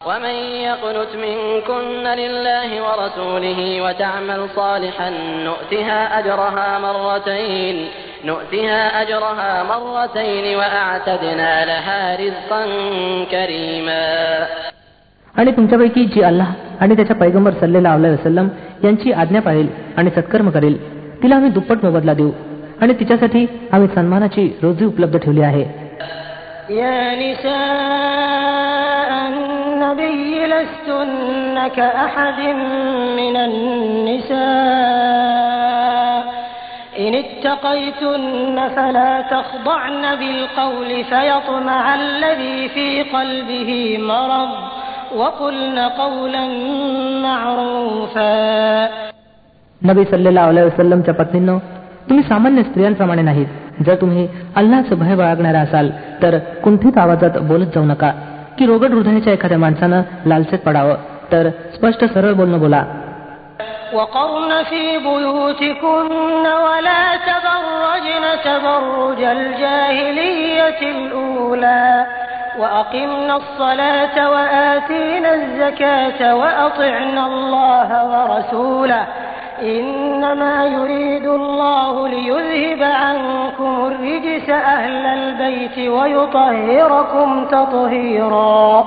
ومن يقنت منكن لله ورسوله وتعمل صالحا نؤتها أجرها مرتين نؤتها أجرها مرتين وأعتدنا لها رزقا كريما आणि तुमच्यापैकी जी अल्लाह आणि त्याच्या पैगंबर सल्लेला वसलम यांची आज्ञा पाळेल आणि सत्कर्म करेल तिला आम्ही दुप्पट मोबदला देऊ आणि तिच्यासाठी आम्ही सन्मानाची रोजी उपलब्ध ठेवली आहे يا نساء النبي لستن كأحد من النساء إن اتقيتن فلا تخضعن بالقول فيطمع الذي في قلبه مرض وقلن قولا معروفا नबी सल्लेला वसलमच्या पत्नींनो तुम्ही सामान्य स्त्रियांप्रमाणे नाहीत जर तुम्ही अल्लाचं भय बाळगणारा असाल तर कुंठित आवाजात बोलत जाऊ नका की रोगट हृदयाच्या एखाद्या माणसानं लालसेत पडावं तर स्पष्ट सरळ बोलणं बोला وقرن في بيوتكن ولا تبرجن تبرج الجاهلية الأولى وأقمنا الصلاة وآتينا الزكاة وأطعنا الله ورسوله إنما يريد الله ليذهب عنكم الرجس أهل البيت ويطهركم تطهيرا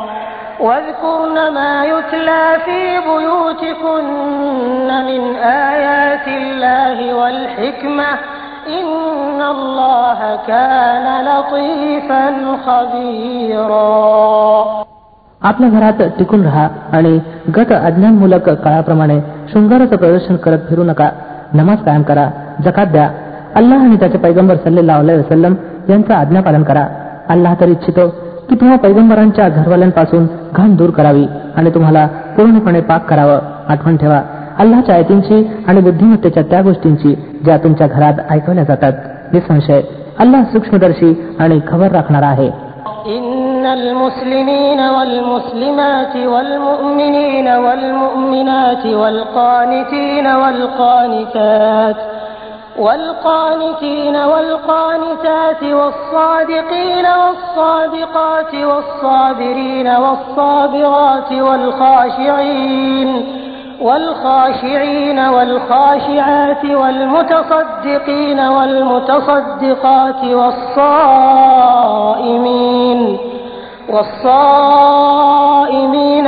واذكرن ما يتلى في بيوتكن من آيات الله والحكمة إن الله كان لطيفا خبيرا आपल्या घरात टिकून राहा आणि गत अज्ञानमूलक काळाप्रमाणे शृंगाराचं प्रदर्शन करत फिरू नका. नमाज कायम करा. जकात द्या. अल्लाह आणि त्याचे पैगंबर सल्लेला वसलम यांचं आज्ञापालन करा. अल्लाह तर इच्छितो की तुम्हा पैगंबरांच्या घरवाल्यांपासून घाण दूर करावी आणि तुम्हाला पूर्णपणे पाक करावं. आठवण ठेवा. अल्लाच्या आयतींची आणि बुद्धिमत्तेच्या त्या गोष्टींची ज्या तुमच्या घरात ऐकवल्या जातात. निसंशय. अल्लाह सूक्ष्मदर्शी आणि खबर राखणारा आहे. المسلمين والمسلمات والمؤمنين والمؤمنات والقانتين والقانتات والقانتين والقانتات والصادقين والصادقات والصابرين والصابرات والخاشعين والخاشعين والخاشعات والمتصدقين والمتصدقات والصائمين والصائمين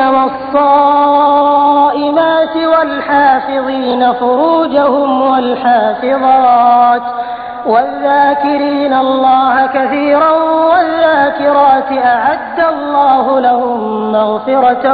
والصائمات والحافظين فروجهم والحافظات والذاكرين الله كثيرا والذاكرات أعد الله لهم مغفرة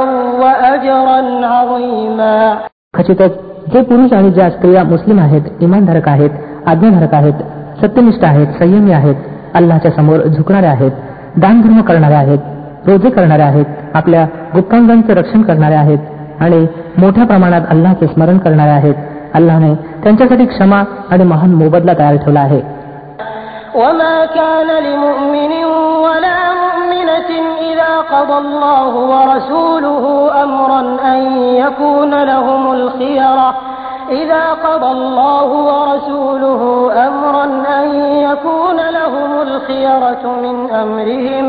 وأجرا عظيما खचितच जे पुरुष आणि ज्या स्त्रिया मुस्लिम आहेत इमानधारक आहेत आज्ञाधारक आहेत सत्यनिष्ठ आहेत संयमी आहेत अल्लाच्या समोर झुकणारे आहेत दानधर्म करणारे आहेत रोजे करणारे आहेत आपल्या गुप्तांगांचे रक्षण करणारे आहेत आणि मोठ्या प्रमाणात अल्लाचे स्मरण करणारे आहेत अल्लाने त्यांच्यासाठी क्षमा आणि महान मोबदला तयार ठेवला आहे وما كان لمؤمن ولا مؤمنة إذا قضى الله ورسوله أمرا أن يكون لهم الخيرة إذا قضى الله ورسوله أمرا أن يكون لهم الخيرة من أمرهم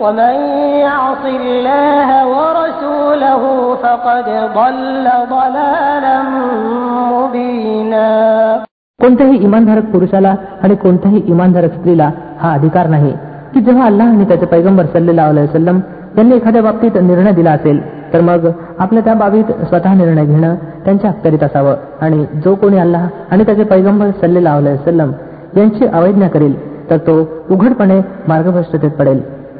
ومن يعص الله ورسوله فقد ضل ضلالا مبينا कोणत्याही इमानधारक पुरुषाला आणि कोणत्याही इमानधारक स्त्रीला हा अधिकार नाही की जेव्हा अल्लाह आणि त्याचे पैगंबर सल्लेला वसलम यांनी एखाद्या बाबतीत निर्णय दिला असेल तर मग आपल्या त्या बाबीत स्वतः निर्णय घेणं त्यांच्या अखत्यारीत असावं आणि जो कोणी अल्लाह आणि त्याचे पैगंबर सल्लेला वसलम यांची अवैज्ञा करेल तर तो उघडपणे मार्गभ्रष्टतेत पडेल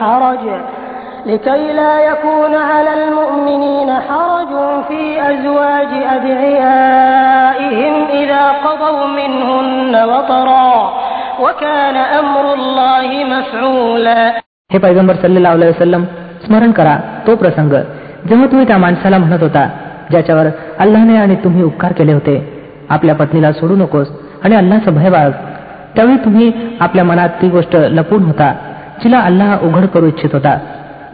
حرج لكي لا يكون على المؤمنين حرج في أزواج أدعيائهم إذا قضوا منهن وطرا وكان أمر الله مفعولا हे पैगंबर सल्लेला वसलम स्मरण करा तो प्रसंग जेव्हा तुम्ही त्या माणसाला म्हणत होता ज्याच्यावर अल्लाने आणि तुम्ही उपकार केले होते आपल्या पत्नीला सोडू नकोस आणि अल्लाचं भय बाळग त्यावेळी तुम्ही आपल्या मनात ती गोष्ट लपून होता जिला अल्लाह उघड करू इच्छित होता.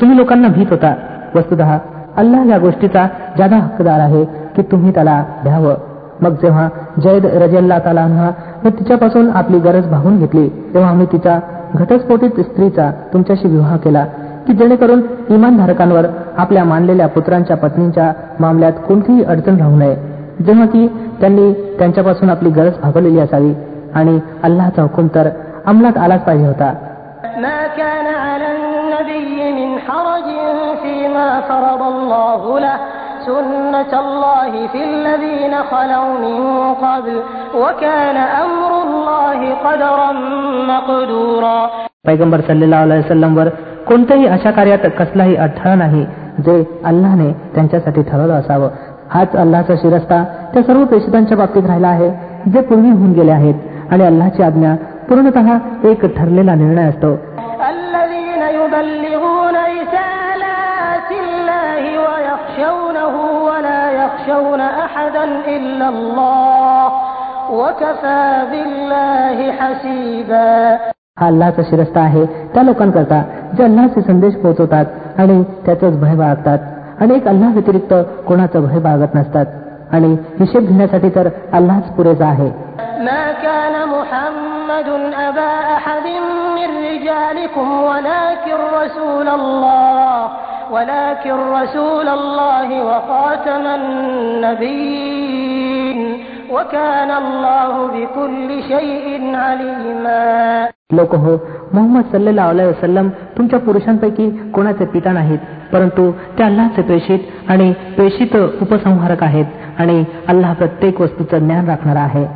तुम्ही लोकांना भीत होता. वस्तुत अल्लाह या गोष्टीचा जादा हक्कदार आहे की तुम्ही त्याला भ्यावं. मग जेव्हा जैद रजल्ला ताला तिच्यापासून आपली गरज भागून घेतली तेव्हा आम्ही तिच्या घटस्फोटित स्त्रीचा तुमच्याशी विवाह केला की जेणेकरून इमानधारकांवर आपल्या मानलेल्या पुत्रांच्या पत्नींच्या मामल्यात कोणतीही अडचण राहू नये. जेव्हा की त्यांनी त्यांच्यापासून आपली गरज भागवलेली असावी आणि अल्लाचा हुकूम तर अंमलात आलाच पाहिजे होता. سنة الله في الذين خلوا من قبل وكان أمر الله قدرا مقدورا पैगंबर सल्लेला वसलम वर कोणत्याही अशा कार्यात कसलाही अडथळा नाही जे अल्लाने त्यांच्यासाठी ठरवलं असावं हाच अल्लाचा शिरस्ता त्या सर्व प्रेषितांच्या बाबतीत राहिला आहे जे पूर्वी होऊन गेले आहेत आणि अल्लाची आज्ञा पूर्णतः एक ठरलेला निर्णय असतो. हा अल्लाचा शिरस्ता आहे. त्या लोकांकरता जे अल्लाचे संदेश पोहोचवतात आणि त्याचाच भय बाळगतात. अनेक अल्ला व्यतिरिक्त कोणाचं भय बाळगत नसतात. आणि हिशेब घेण्यासाठी तर अल्लाच पुरेसा आहे. ما كان محمد أبا أحد من رجالكم ولكن رسول الله ولكن رسول الله وخاتم النبيين وكان الله بكل شيء عليما लोक हो मोहम्मद सल्लेला वसलम तुमच्या पुरुषांपैकी कोणाचे पिता नाहीत परंतु ते अल्लाचे प्रेषित आणि प्रेषित उपसंहारक आहेत आणि अल्लाह प्रत्येक वस्तूचं ज्ञान राखणार आहे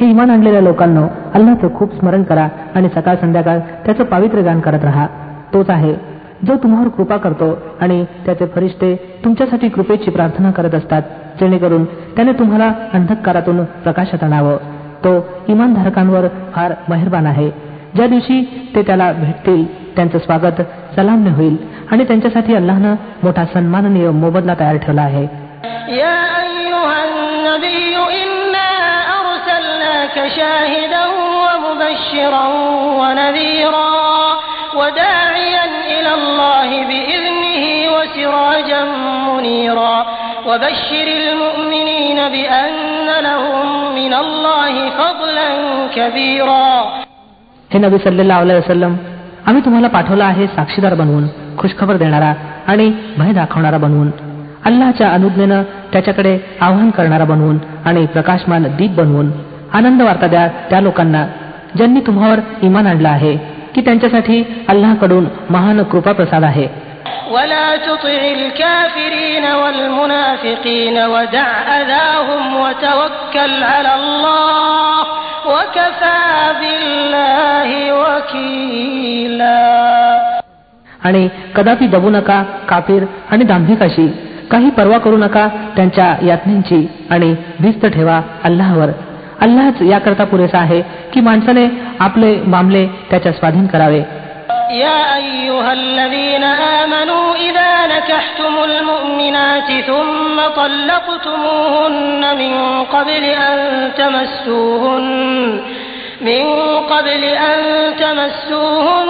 हे इमान आणलेल्या लोकांना अल्लाचं खूप स्मरण करा आणि सकाळ संध्याकाळ त्याचं पावित्र्य गान करत राहा. तोच आहे जो तुम्हावर कृपा करतो आणि त्याचे फरिश्ते तुमच्यासाठी कृपेची प्रार्थना करत असतात जेणेकरून त्याने तुम्हाला अंधकारातून प्रकाशात आणावं. तो इमानधारकांवर फार मेहरबान आहे. ज्या दिवशी ते त्याला भेटतील त्यांचं स्वागत सलामने होईल आणि त्यांच्यासाठी अल्लानं मोठा सन्माननीय मोबदला तयार ठेवला आहे. شاهدا ومبشرا ونذيرا وداعيا إلى الله بإذنه وسراجا منيرا وبشر المؤمنين بأن لهم من الله فضلا كبيرا हे नबी सल्लेला वसलम आम्ही तुम्हाला पाठवला आहे साक्षीदार बनवून खुशखबर देणारा आणि भय दाखवणारा बनवून अल्लाच्या अनुज्ञेनं त्याच्याकडे आवाहन करणारा बनवून आणि प्रकाशमान दीप बनवून आनंद वार्ता द्या त्या लोकांना ज्यांनी तुम्हावर इमान आणलं आहे की त्यांच्यासाठी अल्लाकडून महान कृपा प्रसाद आहे ولا تطع الكافرين والمنافقين ودع أذاهم وتوكل على الله وكفى بالله وكيلا आणि कदापि दबू नका काफीर आणि दांभिकाशी काही पर्वा करू नका त्यांच्या यातनींची आणि भिस्त ठेवा अल्लाहवर अल्लाच याकरता पुरेसा आहे की माणसाने आपले मामले त्याच्या स्वाधीन करावे يا أيها الذين آمنوا إذا نكحتم المؤمنات ثم طلقتموهن من قبل أن تمسوهن من قبل أن تمسوهن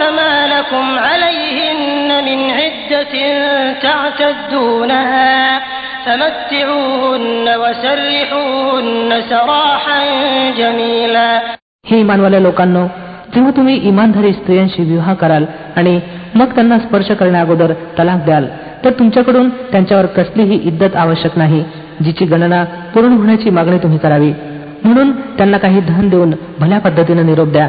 فما لكم عليهن من عدة تعتدونها فمتعوهن وسرحوهن سراحا جميلا हे इमानवाल्या लोकांनो जेव्हा तुम्ही इमानधारी स्त्रियांशी विवाह कराल आणि मग त्यांना स्पर्श करण्या अगोदर तलाक द्याल तर तुमच्याकडून त्यांच्यावर कसलीही इद्दत आवश्यक नाही जिची गणना पूर्ण होण्याची मागणी तुम्ही करावी म्हणून त्यांना काही धन देऊन भल्या पद्धतीने निरोप द्या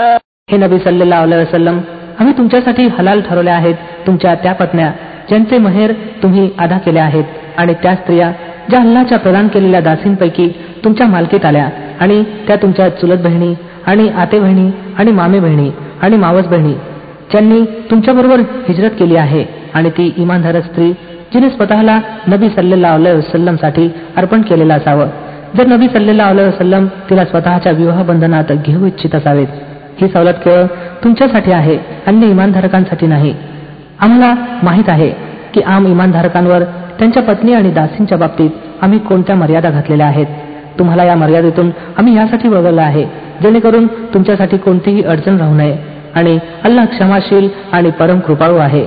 हे नबी सल्लेला वसलम आम्ही तुमच्यासाठी हलाल ठरवल्या आहेत तुमच्या त्या पत्न्या ज्यांचे महेर तुम्ही अदा केले आहेत आणि त्या स्त्रिया ज्या अल्लाच्या प्रदान केलेल्या दासींपैकी तुमच्या मालकीत आल्या आणि त्या तुमच्या चुलत बहिणी आणि आते बहिणी आणि मामे बहिणी आणि मावस बहिणी ज्यांनी तुमच्याबरोबर हिजरत केली आहे आणि ती इमानधारक स्त्री जिने स्वतःला नबी सल्लेला वसलमसाठी अर्पण केलेलं असावं. जर नबी सल्लेला वसलम तिला स्वतःच्या विवाह बंधनात घेऊ इच्छित असावेत ही सवलत केवळ तुमच्यासाठी आहे अन्य इमानधारकांसाठी नाही. आम्हाला माहीत आहे की आम इमानधारकांवर त्यांच्या पत्नी आणि दासींच्या बाबतीत आम्ही कोणत्या मर्यादा घातलेल्या आहेत. तुम्हाला या मर्यादेतून आम्ही यासाठी वगळलं आहे जेणेकरून तुमच्यासाठी कोणतीही अडचण राहू नये आणि अल्लाह क्षमाशील आणि परम कृपाळू आहे.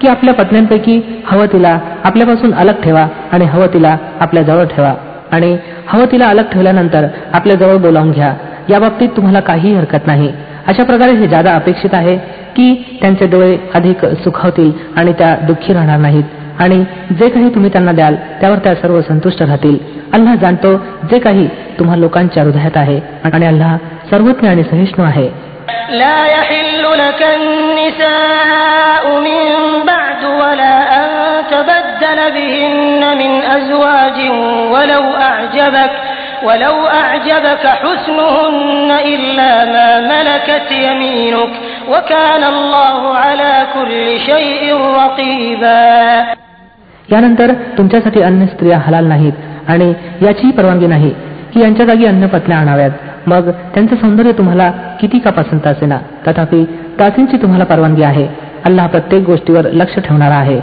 की आपल्या पत्न्यांपैकी हवं तिला आपल्यापासून अलग ठेवा आणि हवं तिला आपल्या जवळ ठेवा. आणि हवं तिला अलग ठेवल्यानंतर आपल्या जवळ बोलावून घ्या. या बाबतीत तुम्हाला काहीही हरकत नाही. अशा प्रकारे हे जादा अपेक्षित आहे की त्यांचे डोळे अधिक सुखावतील आणि त्या दुःखी राहणार नाहीत. आणि जे काही तुम्ही त्यांना द्याल त्यावर त्या सर्व संतुष्ट राहतील. अल्लाह जाणतो जे काही तुम्हा लोकांच्या हृदयात आहे आणि अल्लाह सर्वज्ञ आणि सहिष्णू आहे. لا يحل لك النساء من بعد ولا أن تبدل بهن من أزواج ولو أعجبك ولو أعجبك حسنهن إلا ما ملكت يمينك وكان الله على كل شيء رقيبا यानंतर तुमच्यासाठी अन्य स्त्रिया हलाल नाहीत आणि याचीही परवानगी नाही की यांच्या जागी अन्य पत्न्या आणाव्यात मग त्यांचं सौंदर्य तुम्हाला किती का पसंत असेना तथापि दासींची तुम्हाला परवानगी आहे अल्लाह प्रत्येक गोष्टीवर लक्ष ठेवणारा आहे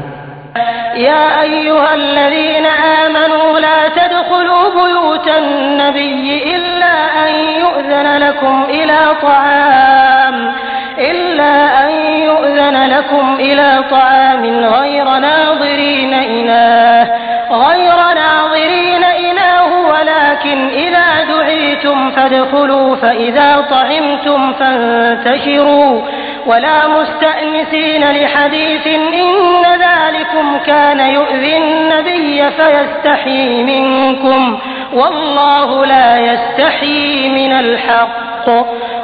يا أيها الذين آمنوا لا تدخلوا بيوت النبي إلا أن يؤذن لكم إلى طعام إلا أن يؤذن لكم إلى طعام غير ناظرين إناه غير ناظرين إناه ولكن إذا دعيتم فادخلوا فإذا طعمتم فانتشروا. ولا مستأنسين لحديث إن ذلكم كان يؤذي النبي فيستحيي منكم. والله لا يستحيي من الحق.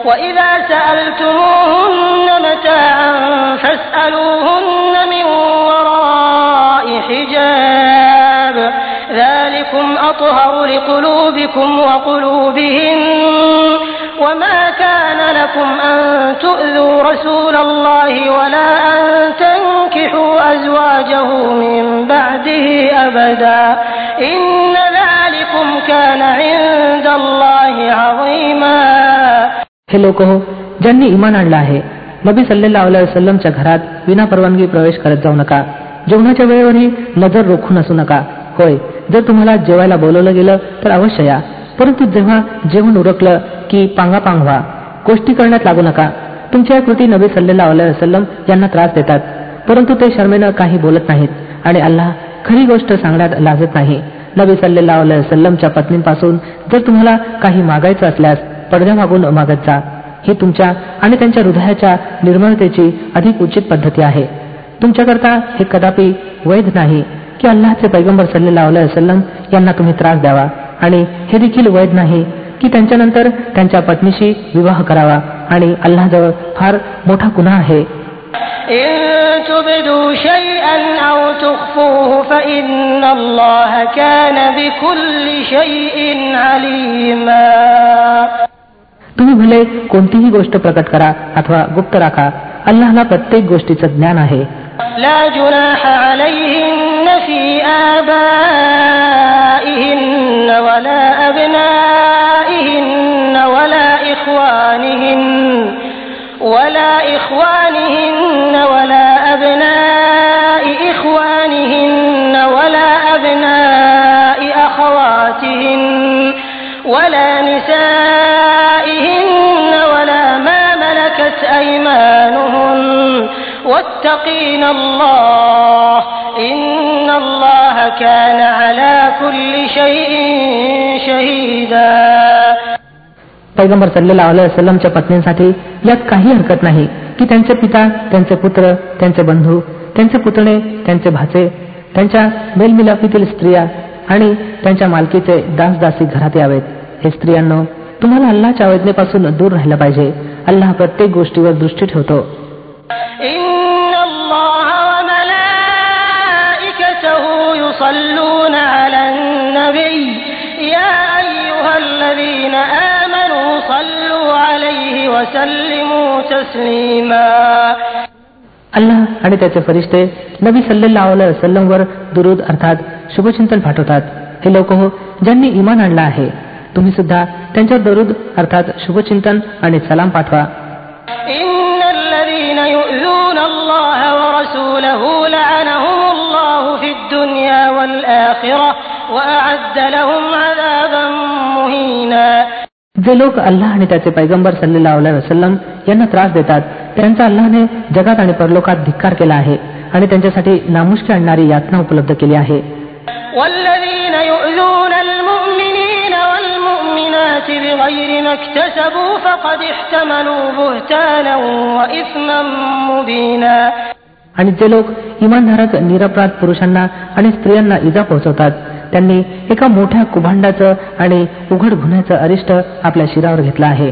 وإذا سألتموهن متاعا فاسألوهن من وراء حجاب. ذلكم أطهر لقلوبكم وقلوبهن وما كان لكم أن تؤذوا رسول الله ولا أن تنكحوا أزواجه من بعده أبدا إن ذلكم كان عند الله عظيما हे लोक हो ज्यांनी इमान आणलं आहे नबी सल्लेला वसलमच्या घरात विना परवानगी प्रवेश करत जाऊ नका जेवणाच्या वेळेवरही नजर रोखून असू नका होय जर तुम्हाला जेवायला बोलवलं गेलं तर अवश्य या. परंतु जेव्हा जेवण उरकलं की पांगापांग व्हा गोष्टी करण्यात लागू नका. तुमच्या कृती नबी सल्लेला वसलम यांना त्रास देतात. परंतु ते शर्मेनं काही बोलत नाहीत आणि अल्लाह खरी गोष्ट सांगण्यात लाजत नाही. नबी सल्लेला वसलमच्या पत्नींपासून जर तुम्हाला काही मागायचं असल्यास पडद्यामागून मागत जा. ही तुमच्या आणि त्यांच्या हृदयाच्या निर्मळतेची अधिक उचित पद्धती आहे. तुमच्याकरता हे कदापि वैध नाही. की अल्लाचे पैगंबर सल्लेला वसलम यांना तुम्ही त्रास द्यावा. आणि हे देखील वैध नाही की त्यांच्यानंतर त्यांच्या पत्नीशी विवाह करावा. आणि अल्लाजवळ फार मोठा गुन्हा आहे. तुम्ही भले कोणतीही गोष्ट प्रकट करा अथवा गुप्त राखा अल्लाहला प्रत्येक गोष्टीचं ज्ञान आहे. آبائهن ولا أبنائهن ولا إخوانهن ولا إخوانهن ولا أبناء إخوانهن ولا أبناء أخواتهن ولا نسائهن ولا ما ملكت أيمانهن واتقين الله إن الله पैगंबर सल्लेला अलैहिसलमच्या पत्नींसाठी यात काही हरकत नाही की त्यांचे पिता त्यांचे पुत्र त्यांचे बंधू त्यांचे पुतणे त्यांचे भाचे त्यांच्या मेलमिलापीतील स्त्रिया आणि त्यांच्या मालकीचे दासदासी घरात यावेत. हे स्त्रियांनो तुम्हाला अल्लाच्या वेदनेपासून दूर राहिलं पाहिजे. अल्लाह प्रत्येक गोष्टीवर दृष्टी ठेवतो. अल्लाह आणि त्याचे फरिश्ते नबी सल्लम वर दुरुद अर्थात शुभचिंतन पाठवतात. हे लोक हो ज्यांनी इमान आणला आहे तुम्ही सुद्धा त्यांच्या दरुद अर्थात शुभचिंतन आणि सलाम पाठवा. जे लोक अल्लाह आणि त्याचे पैगंबर सल्लेला वसलम यांना त्रास देतात त्यांचा अल्लाहने जगात आणि परलोकात धिक्कार केला आहे आणि त्यांच्यासाठी नामुष्की आणणारी यातना उपलब्ध केली आहे بغير ما اكتسبوا فقد احتملوا بهتانا وإثما مبينا आणि जे लोक इमानधारक निरपराध पुरुषांना आणि स्त्रियांना इजा पोहोचवतात त्यांनी एका मोठ्या कुभांडाचं आणि उघड गुन्ह्याचं अरिष्ट आपल्या शिरावर घेतलं आहे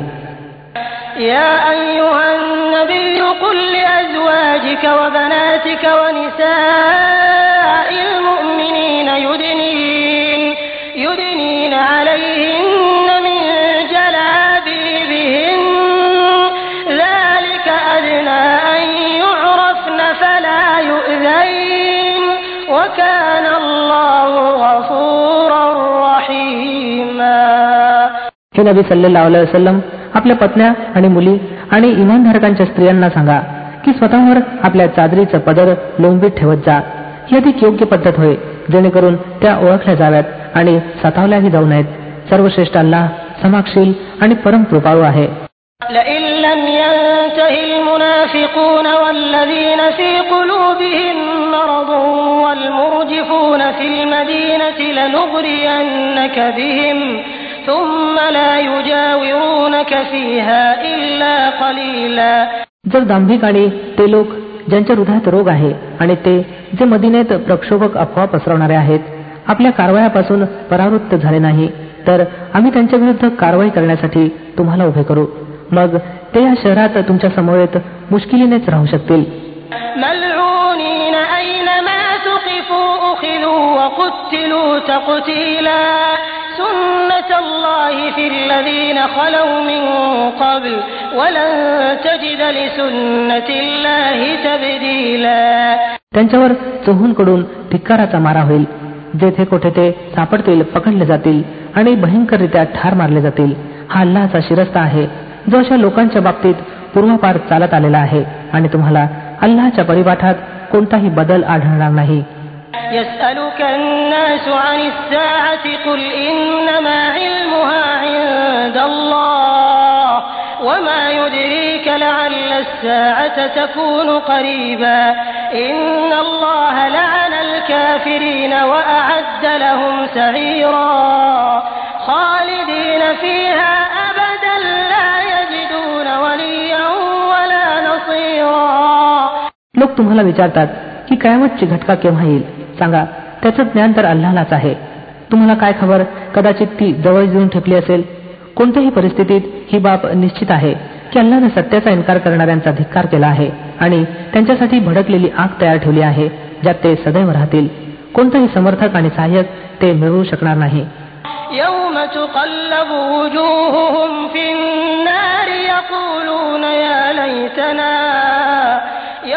يا أيها النبي قل لأزواجك وبناتك ونساء المؤمنين يدنين हे नबी सल्लेला वसलम आपल्या पत्न्या आणि मुली आणि इमानधारकांच्या स्त्रियांना सांगा की स्वतःवर आपल्या चादरीचं पदर लोंबीत ठेवत जा ही अधिक योग्य पद्धत होय जेणेकरून त्या ओळखल्या जाव्यात आणि सतावल्याही जाऊ नयेत सर्वश्रेष्ठ अल्लाह समाक्षील आणि परम कृपाळू आहे لئن لم ينته المنافقون والذين في قلوبهم مرض والمرجفون في المدينة لنغرينك بهم जर दांभिकाणी ते लोक ज्यांच्या हृदयात रोग आहे आणि ते जे मदिनेत प्रक्षोभक अफवा पसरवणारे आहेत आपल्या कारवायापासून परावृत्त झाले नाही तर आम्ही त्यांच्या विरुद्ध कारवाई करण्यासाठी तुम्हाला उभे करू. मग ते या शहरात तुमच्या समवेत मुश्किलीनेच राहू शकतील. ملعونين أينما ثقفوا أخذوا وقتلوا تقتيلا سنة الله في الذين خلوا من قبل ولن تجد لسنة الله تبديلا त्यांच्यावर चोहूनकडून धिक्काराचा मारा होईल जेथे कोठे ते सापडतील पकडले जातील आणि भयंकररित्या ठार मारले जातील हा अल्लाचा शिरस्ता आहे जो अशा लोकांच्या बाबतीत पूर्वापार चालत आलेला आहे आणि तुम्हाला अल्लाच्या परिपाठात कोणताही बदल आढळणार नाही يسألك الناس عن الساعة قل إنما علمها عند الله وما يدريك لعل الساعة تكون قريبا إن الله لعن الكافرين وأعد لهم سعيرا خالدين فيها أبدا لا يجدون وليا ولا نصيرا लोक تمهلا بيشارتات كي قيامت घटका केव्हा येईल सांगा त्याचं ज्ञान तर अल्लालाच आहे तुम्हाला काय खबर कदाचित ती जवळ येऊन ठेपली असेल कोणत्याही परिस्थितीत ही बाब निश्चित आहे की अल्लानं सत्याचा इन्कार करणाऱ्यांचा धिक्कार केला आहे आणि त्यांच्यासाठी भडकलेली आग तयार ठेवली आहे ज्यात ते सदैव राहतील कोणताही समर्थक आणि सहाय्यक ते मिळवू शकणार नाही يوم تقلب وجوههم في النار يقولون يا ليتنا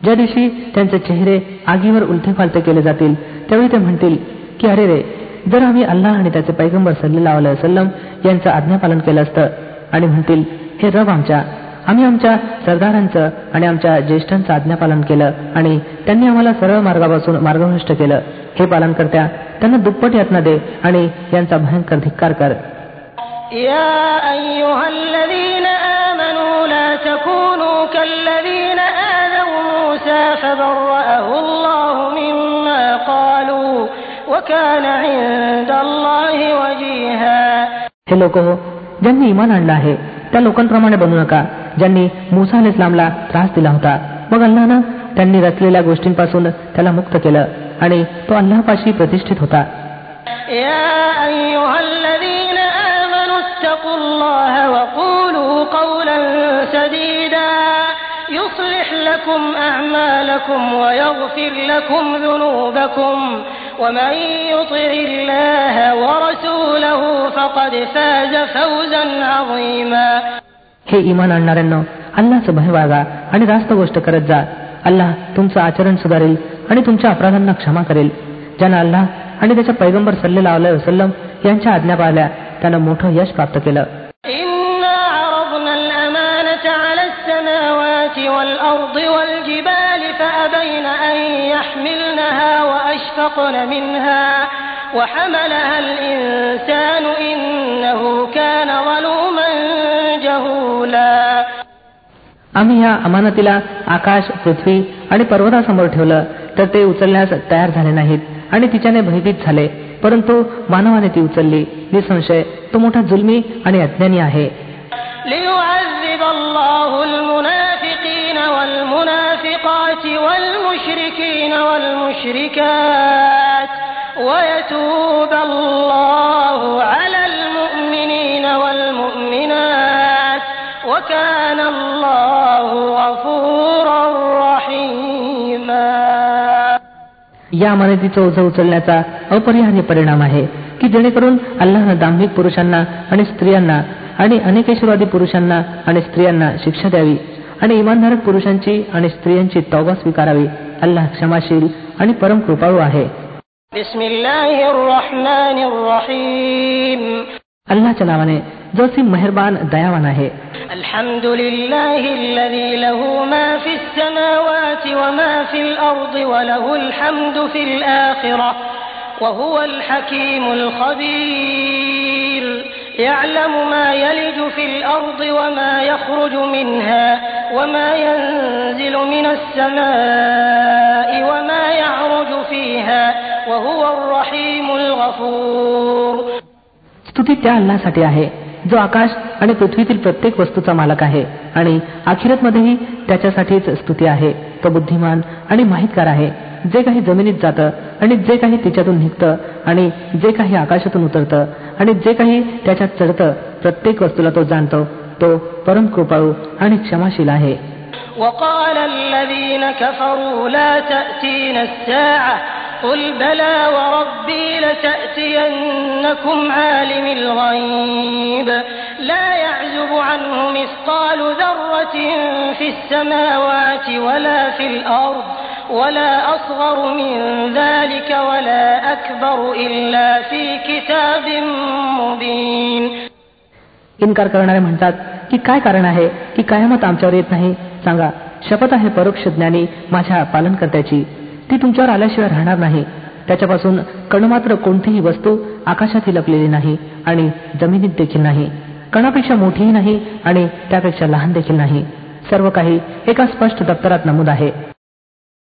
ज्या दिवशी त्यांचे चेहरे आगीवर उलथे फालते केले जातील त्यावेळी ते म्हणतील की अरे रे जर आम्ही अल्लाह आणि त्याचे पैगंबर सल्लेला वसलम यांचं आज्ञापालन केलं असतं आणि म्हणतील हे रब आमच्या आम्ही आमच्या सरदारांचं आणि आमच्या ज्येष्ठांचं आज्ञापालन केलं आणि त्यांनी आम्हाला सरळ मार्गापासून मार्गभ्रष्ट केलं हे पालन करत्या त्यांना दुप्पट यातना दे आणि यांचा भयंकर धिक्कार कर يا أيها الذين آمنوا لا تكونوا كالذين آذوا موسى فبرأه الله مما قالوا وكان عند الله وجيها हे लोक हो ज्यांनी इमान आणलं आहे त्या लोकांप्रमाणे बनू नका ज्यांनी मुसा अल इस्लामला त्रास दिला होता मग अल्लानं त्यांनी रचलेल्या गोष्टींपासून त्याला मुक्त केलं आणि तो अल्लापाशी प्रतिष्ठित होता يا أيها الذين آمنوا اتقوا الله لكم أعمالكم ويغفر لكم ذنوبكم ومن يطع الله ورسوله فقد فاز فوزا عظيما हे इमान आणणाऱ्यांना अल्लाचं भय बाळगा आणि रास्त गोष्ट करत जा अल्लाह तुमचं आचरण सुधारेल आणि तुमच्या अपराधांना क्षमा करेल ज्यानं अल्लाह आणि त्याच्या पैगंबर सल्लेला वसलम यांच्या आज्ञा पाळल्या त्यानं मोठं यश प्राप्त केलं السماوات والأرض والجبال فأبين أن يحملنها وأشفقن منها وحملها الإنسان إنه كان ظلوما جهولا आम्ही या अमानतीला आकाश पृथ्वी आणि पर्वतासमोर ठेवलं तर ते उचलण्यास तयार झाले नाहीत आणि तिच्याने भयभीत झाले परंतु मानवाने ती उचलली निसंशय तो मोठा जुलमी आणि अज्ञानी आहे ليعذب الله المنافقين والمنافقات والمشركين والمشركات ويتوب الله على المؤمنين والمؤمنات وكان الله غفورا رحيما या अमानतीचं ओझं उचलण्याचा अपरिहार्य परिणाम आहे की जेणेकरून अल्लाहनं दांभिक पुरुषांना आणि स्त्रियांना आणि अनेकेश्वरवादी पुरुषांना आणि स्त्रियांना शिक्षा द्यावी आणि इमानधारक पुरुषांची आणि स्त्रियांची तौबा स्वीकारावी अल्लाह क्षमाशील आणि परम कृपाळू आहे بسم الله الرحمن الرحيم अल्लाच्या नावाने जो सी मेहरबान दयावान आहे الحمد لله الذي له ما في السماوات وما في الأرض وله الحمد في الآخرة وهو الحكيم الخبير يعلم ما يلج في الأرض وما يخرج منها وما ينزل من السماء وما يعرج فيها وهو الرحيم الغفور स्तुती त्या अल्लासाठी आहे जो आकाश आणि पृथ्वीतील प्रत्येक वस्तूचा मालक आहे आणि मध्येही त्याच्यासाठीच स्तुती आहे तो बुद्धिमान आणि माहितगार आहे जे काही जमिनीत जातं आणि जे काही तिच्यातून निघतं आणि जे काही आकाशातून उतरतं आणि जे काही त्याच्यात चढतं प्रत्येक वस्तूला तो जाणतो तो परम कृपाळू आणि क्षमाशील आहे وقال الذين كفروا لا تأتينا الساعة قل بلى وربي لتأتينكم عالم الغيب لا يعزب عنه مثقال ذرة في السماوات ولا في الأرض ولا أصغر من ذلك ولا أكبر إلا في كتاب مبين इन्कार करणारे म्हणतात की काय कारण आहे की कायमत आमच्यावर येत नाही? सांगा. शपथ आहे परोक्ष ज्ञानी माझ्या पालनकर्त्याची. ती तुमच्यावर आल्याशिवाय राहणार नाही. त्याच्यापासून कणमात्र कोणतीही वस्तू आकाशात लपलेली नाही आणि जमिनीत देखील नाही. कणापेक्षा मोठीही नाही आणि त्यापेक्षा लहान देखील नाही. सर्व काही एका स्पष्ट दप्तरात नमूद आहे.